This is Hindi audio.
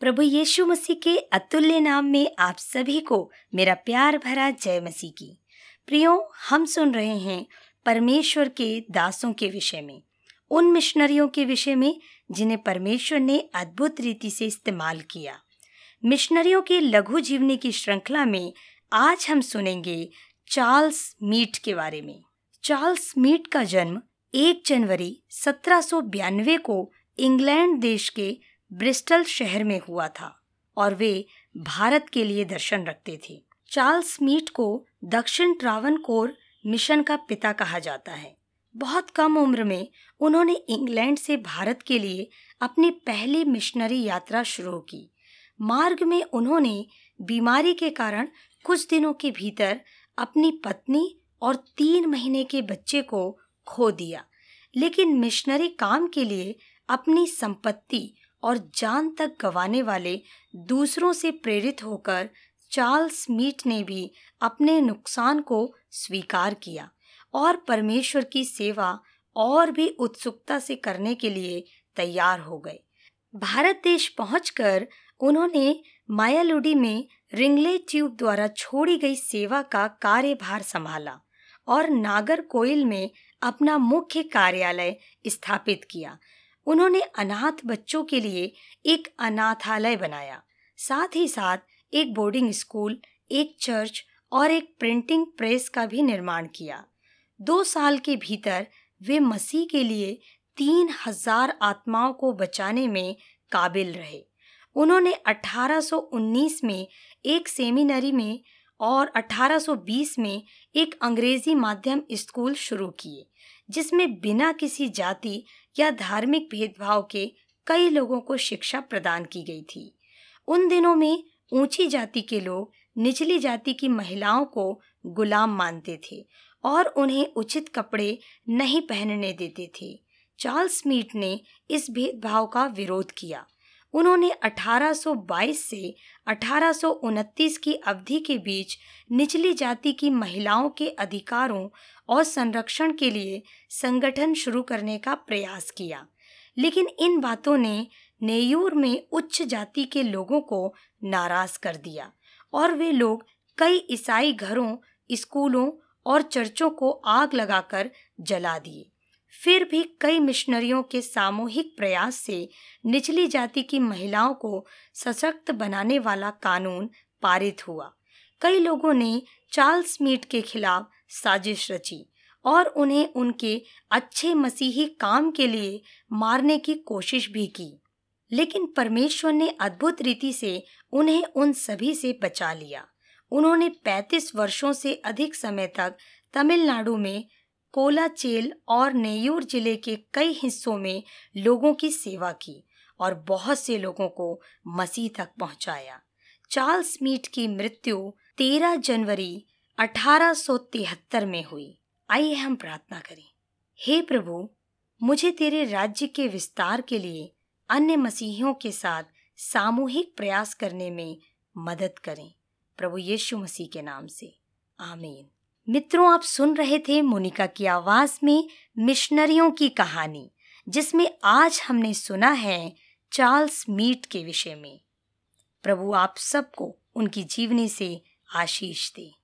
प्रभु यीशु मसीह के अतुल्य नाम में आप सभी को मेरा प्यार भरा जय मसीह की। प्रियो, हम सुन रहे हैं परमेश्वर के दासों के विषय में, उन मिशनरियों के विषय में जिन्हें परमेश्वर ने अद्भुत रीति से इस्तेमाल किया। मिशनरियों के लघु जीवनी की श्रृंखला में आज हम सुनेंगे चार्ल्स मीट के बारे में। चार्ल्स मीट का जन्म 1 जनवरी सत्रह को इंग्लैंड देश के ब्रिस्टल शहर में हुआ था और वे भारत के लिए दर्शन रखते थे। चार्ल्स मीट को दक्षिण ट्रावनकोर मिशन का पिता कहा जाता है। बहुत कम उम्र में उन्होंने इंग्लैंड से भारत के लिए अपनी पहली मिशनरी यात्रा शुरू की। मार्ग में उन्होंने बीमारी के कारण कुछ दिनों के भीतर अपनी पत्नी और तीन महीने के बच्चे को खो दिया, लेकिन मिशनरी काम के लिए अपनी संपत्ति और जान तक गंवाने वाले दूसरों से प्रेरित होकर चार्ल्स मीट ने भी अपने नुकसान को स्वीकार किया और परमेश्वर की सेवा और भी उत्सुकता से करने के लिए तैयार हो गए। भारत देश पहुंचकर उन्होंने मायालुडी में रिंगले ट्यूब द्वारा छोड़ी गई सेवा का कार्यभार संभाला और नागर कोयल में अपना मुख्य कार्यालय स्थापित किया। उन्होंने अनाथ बच्चों के लिए एक अनाथालय बनाया। साथ ही साथ एक बोर्डिंग स्कूल एक चर्च और एक प्रिंटिंग प्रेस का भी निर्माण किया। दो साल के भीतर वे मसीह के लिए तीन हज़ार आत्माओं को बचाने में काबिल रहे। उन्होंने 1819 में एक सेमिनरी में और 1820 में एक अंग्रेज़ी माध्यम स्कूल शुरू किए, जिसमें बिना किसी जाति या धार्मिक भेदभाव के कई लोगों को शिक्षा प्रदान की गई थी। उन दिनों में ऊँची जाति के लोग निचली जाति की महिलाओं को गुलाम मानते थे और उन्हें उचित कपड़े नहीं पहनने देते थे। चार्ल्स मीट ने इस भेदभाव का विरोध किया। उन्होंने 1822 से अठारह सौ उनतीस की अवधि के बीच निचली जाति की महिलाओं के अधिकारों और संरक्षण के लिए संगठन शुरू करने का प्रयास किया। लेकिन इन बातों ने नेयूर में उच्च जाति के लोगों को नाराज़ कर दिया और वे लोग कई ईसाई घरों, स्कूलों और चर्चों को आग लगाकर जला दिए। फिर भी कई मिशनरियों के सामूहिक प्रयास से निचली जाति की महिलाओं को सशक्त बनाने वाला कानून पारित हुआ। कई लोगों ने चार्ल्स मीट के खिलाफ साजिश रची और उन्हें उनके अच्छे मसीही काम के लिए मारने की कोशिश भी की। लेकिन परमेश्वर ने अद्भुत रीति से उन्हें उन सभी से बचा लिया। उन्होंने 35 वर्षों से अधिक समय तक तमिलनाडु में कोलाचेल और नेयूर ज़िले के कई हिस्सों में लोगों की सेवा की और बहुत से लोगों को मसीह तक पहुँचाया। चार्ल्स मीट की मृत्यु 13 जनवरी 1873 में हुई। आइए हम प्रार्थना करें। हे प्रभु, मुझे तेरे राज्य के विस्तार के लिए अन्य मसीहियों के साथ सामूहिक प्रयास करने में मदद करें। प्रभु यीशु मसीह के नाम से। आमीन। मित्रों, आप सुन रहे थे मोनिका की आवाज़ में मिशनरियों की कहानी, जिसमें आज हमने सुना है चार्ल्स मीट के विषय में। प्रभु आप सबको उनकी जीवनी से आशीष दे।